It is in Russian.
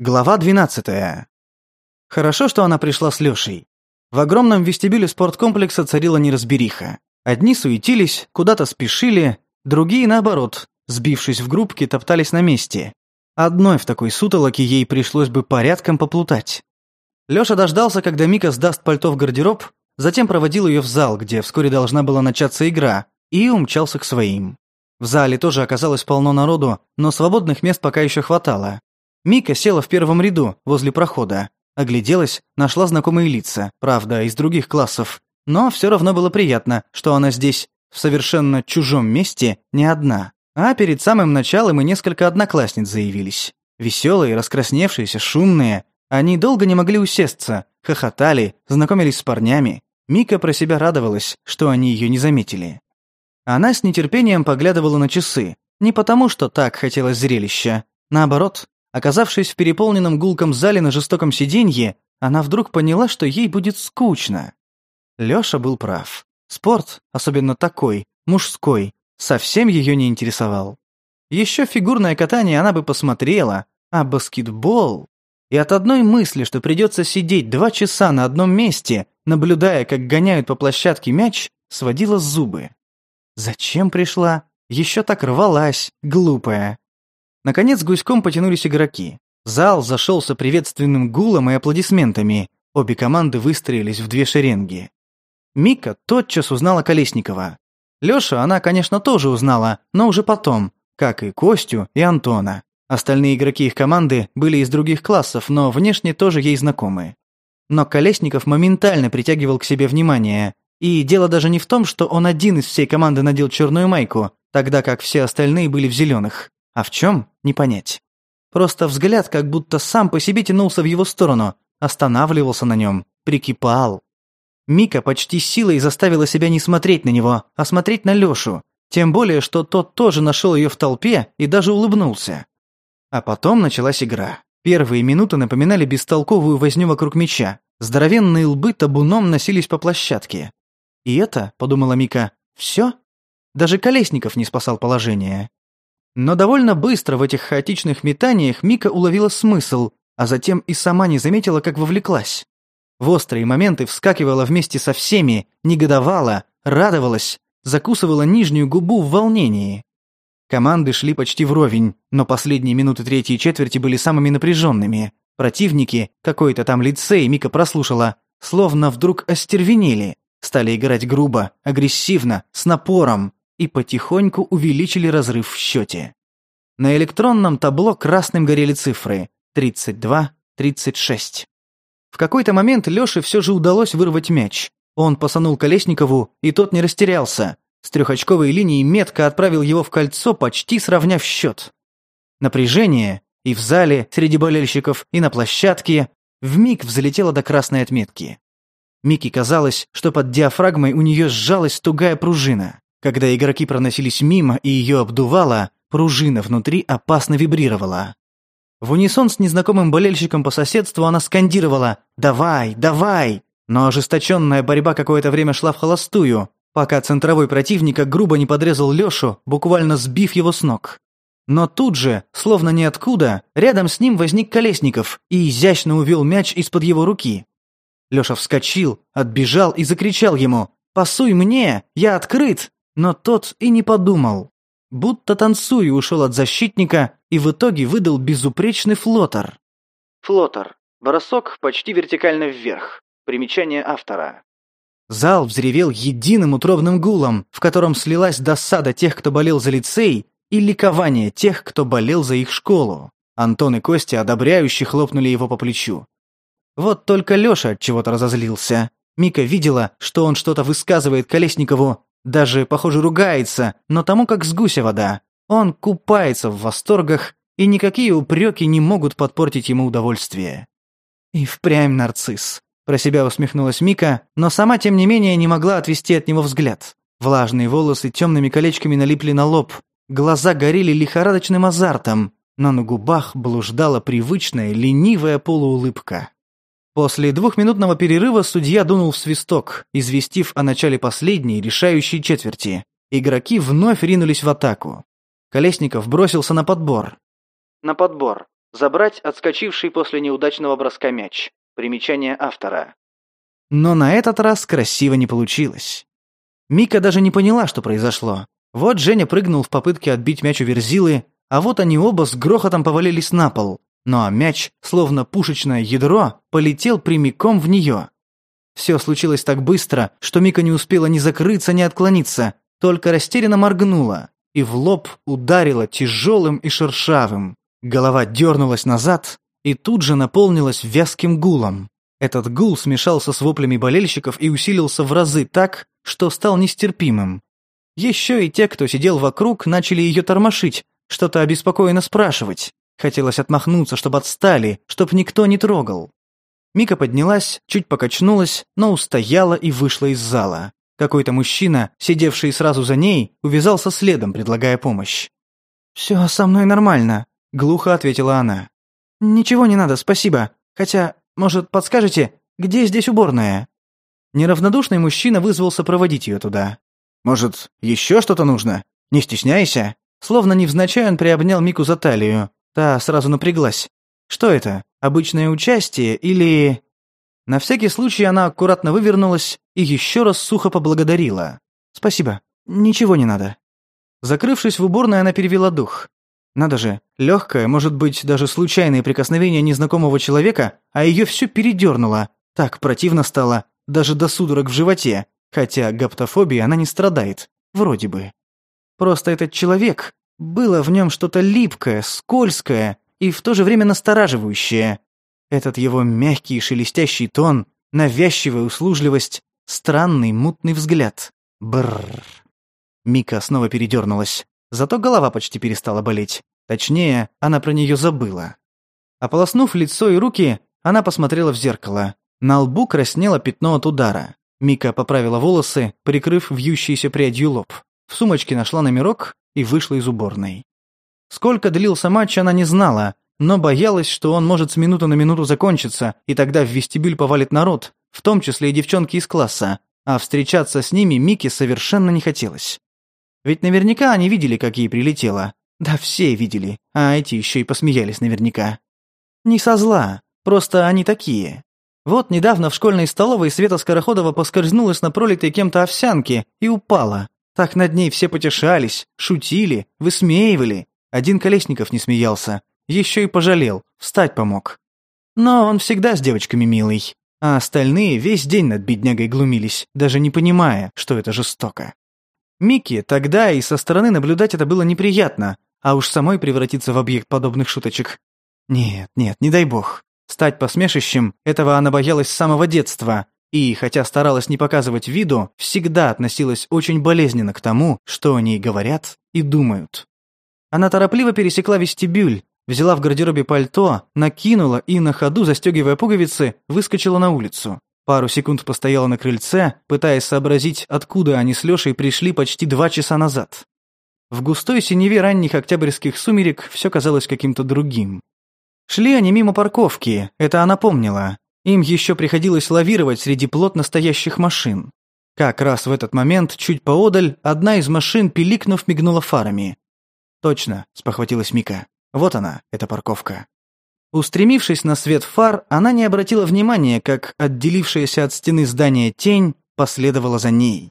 Глава 12. Хорошо, что она пришла с Лёшей. В огромном вестибюле спорткомплекса царила неразбериха. Одни суетились, куда-то спешили, другие, наоборот, сбившись в группки, топтались на месте. Одной в такой сутолоке ей пришлось бы порядком поплутать. Лёша дождался, когда Мика сдаст пальто в гардероб, затем проводил её в зал, где вскоре должна была начаться игра, и умчался к своим. В зале тоже оказалось полно народу, но свободных мест пока ещё хватало. Мика села в первом ряду, возле прохода. Огляделась, нашла знакомые лица, правда, из других классов. Но все равно было приятно, что она здесь, в совершенно чужом месте, не одна. А перед самым началом и несколько одноклассниц заявились. Веселые, раскрасневшиеся, шумные. Они долго не могли усесться, хохотали, знакомились с парнями. Мика про себя радовалась, что они ее не заметили. Она с нетерпением поглядывала на часы. Не потому, что так хотелось зрелища. Наоборот, Оказавшись в переполненном гулком зале на жестоком сиденье, она вдруг поняла, что ей будет скучно. Лёша был прав. Спорт, особенно такой, мужской, совсем её не интересовал. Ещё фигурное катание она бы посмотрела, а баскетбол... И от одной мысли, что придётся сидеть два часа на одном месте, наблюдая, как гоняют по площадке мяч, сводила зубы. Зачем пришла? Ещё так рвалась, глупая. Наконец гуськом потянулись игроки. Зал зашелся приветственным гулом и аплодисментами. Обе команды выстроились в две шеренги. Мика тотчас узнала Колесникова. Лёша она, конечно, тоже узнала, но уже потом, как и Костю и Антона. Остальные игроки их команды были из других классов, но внешне тоже ей знакомы. Но Колесников моментально притягивал к себе внимание. И дело даже не в том, что он один из всей команды надел черную майку, тогда как все остальные были в зеленых. А в чем – не понять. Просто взгляд как будто сам по себе тянулся в его сторону, останавливался на нем, прикипал. Мика почти силой заставила себя не смотреть на него, а смотреть на Лешу. Тем более, что тот тоже нашел ее в толпе и даже улыбнулся. А потом началась игра. Первые минуты напоминали бестолковую возню вокруг мяча. Здоровенные лбы табуном носились по площадке. «И это, — подумала Мика, — все? Даже Колесников не спасал положение. Но довольно быстро в этих хаотичных метаниях Мика уловила смысл, а затем и сама не заметила, как вовлеклась. В острые моменты вскакивала вместе со всеми, негодовала, радовалась, закусывала нижнюю губу в волнении. Команды шли почти вровень, но последние минуты третьей четверти были самыми напряженными. Противники, какой-то там лицей, Мика прослушала, словно вдруг остервенели, стали играть грубо, агрессивно, с напором, и потихоньку увеличили разрыв в счете. На электронном табло красным горели цифры 32-36. В какой-то момент Лёше все же удалось вырвать мяч. Он посанул Колесникову, и тот не растерялся. С трехочковой линии метко отправил его в кольцо, почти сравняв счет. Напряжение и в зале, среди болельщиков, и на площадке вмиг взлетело до красной отметки. Мике казалось, что под диафрагмой у нее сжалась тугая пружина. Когда игроки проносились мимо и ее обдувало, пружина внутри опасно вибрировала. В унисон с незнакомым болельщиком по соседству она скандировала «Давай! Давай!», но ожесточенная борьба какое-то время шла в холостую, пока центровой противника грубо не подрезал Лешу, буквально сбив его с ног. Но тут же, словно ниоткуда, рядом с ним возник Колесников и изящно увел мяч из-под его руки. Леша вскочил, отбежал и закричал ему «Пасуй мне! Я открыт!» но тот и не подумал. Будто танцуя ушел от защитника и в итоге выдал безупречный флотер. Флотер. Бросок почти вертикально вверх. Примечание автора. Зал взревел единым утробным гулом, в котором слилась досада тех, кто болел за лицей, и ликование тех, кто болел за их школу. Антон и Костя одобряюще хлопнули его по плечу. Вот только Лёша от чего-то разозлился. Мика видела, что он что-то высказывает Колесникову, даже, похоже, ругается, но тому как с гуся вода. Он купается в восторгах, и никакие упреки не могут подпортить ему удовольствие. И впрямь нарцисс. Про себя усмехнулась Мика, но сама, тем не менее, не могла отвести от него взгляд. Влажные волосы темными колечками налипли на лоб, глаза горели лихорадочным азартом, но на губах блуждала привычная ленивая полуулыбка. После двухминутного перерыва судья дунул в свисток, известив о начале последней, решающей четверти. Игроки вновь ринулись в атаку. Колесников бросился на подбор. На подбор. Забрать отскочивший после неудачного броска мяч. Примечание автора. Но на этот раз красиво не получилось. Мика даже не поняла, что произошло. Вот Женя прыгнул в попытке отбить мяч у Верзилы, а вот они оба с грохотом повалились на пол, но мяч, словно пушечное ядро, полетел прямиком в нее. Все случилось так быстро, что Мика не успела ни закрыться, ни отклониться, только растерянно моргнула и в лоб ударила тяжелым и шершавым. Голова дернулась назад и тут же наполнилась вязким гулом. Этот гул смешался с воплями болельщиков и усилился в разы так, что стал нестерпимым. Еще и те, кто сидел вокруг, начали ее тормошить, что-то обеспокоенно спрашивать. Хотелось отмахнуться, чтобы отстали, чтоб никто не трогал. Мика поднялась, чуть покачнулась, но устояла и вышла из зала. Какой-то мужчина, сидевший сразу за ней, увязался следом, предлагая помощь. «Все со мной нормально», — глухо ответила она. «Ничего не надо, спасибо. Хотя, может, подскажете, где здесь уборная?» Неравнодушный мужчина вызвался проводить ее туда. «Может, еще что-то нужно? Не стесняйся!» Словно невзначай он приобнял Мику за талию, Та сразу напряглась. Что это, обычное участие или... На всякий случай она аккуратно вывернулась и еще раз сухо поблагодарила. «Спасибо, ничего не надо». Закрывшись в уборной, она перевела дух. Надо же, легкое, может быть, даже случайное прикосновение незнакомого человека, а ее все передернуло. Так противно стало, даже до судорог в животе. Хотя гаптофобии она не страдает. Вроде бы. Просто этот человек, было в нем что-то липкое, скользкое и в то же время настораживающее. Этот его мягкий шелестящий тон, навязчивая услужливость, странный мутный взгляд. Бррр. Мика снова передернулась. Зато голова почти перестала болеть. Точнее, она про нее забыла. Ополоснув лицо и руки, она посмотрела в зеркало. На лбу краснело пятно от удара. Мика поправила волосы, прикрыв вьющейся прядью лоб. В сумочке нашла номерок и вышла из уборной. Сколько длился матч, она не знала, но боялась, что он может с минуты на минуту закончиться, и тогда в вестибюль повалит народ, в том числе и девчонки из класса, а встречаться с ними Мике совершенно не хотелось. Ведь наверняка они видели, как ей прилетело. Да все видели, а эти еще и посмеялись наверняка. Не со зла, просто они такие. Вот недавно в школьной столовой Света Скороходова поскользнулась на пролитой кем-то овсянке и упала, так над ней все потешались, шутили, высмеивали. Один Колесников не смеялся, еще и пожалел, встать помог. Но он всегда с девочками милый, а остальные весь день над беднягой глумились, даже не понимая, что это жестоко. Микки тогда и со стороны наблюдать это было неприятно, а уж самой превратиться в объект подобных шуточек. Нет, нет, не дай бог. Стать посмешищем – этого она боялась с самого детства, и, хотя старалась не показывать виду, всегда относилась очень болезненно к тому, что о ней говорят и думают. Она торопливо пересекла вестибюль, взяла в гардеробе пальто, накинула и на ходу, застегивая пуговицы, выскочила на улицу. Пару секунд постояла на крыльце, пытаясь сообразить, откуда они с Лешей пришли почти два часа назад. В густой синеве ранних октябрьских сумерек все казалось каким-то другим. Шли они мимо парковки, это она помнила, им еще приходилось лавировать среди плотно настоящих машин. Как раз в этот момент, чуть поодаль, одна из машин, пиликнув, мигнула фарами. «Точно», — спохватилась Мика. «Вот она, эта парковка». Устремившись на свет фар, она не обратила внимания, как отделившаяся от стены здания тень последовала за ней.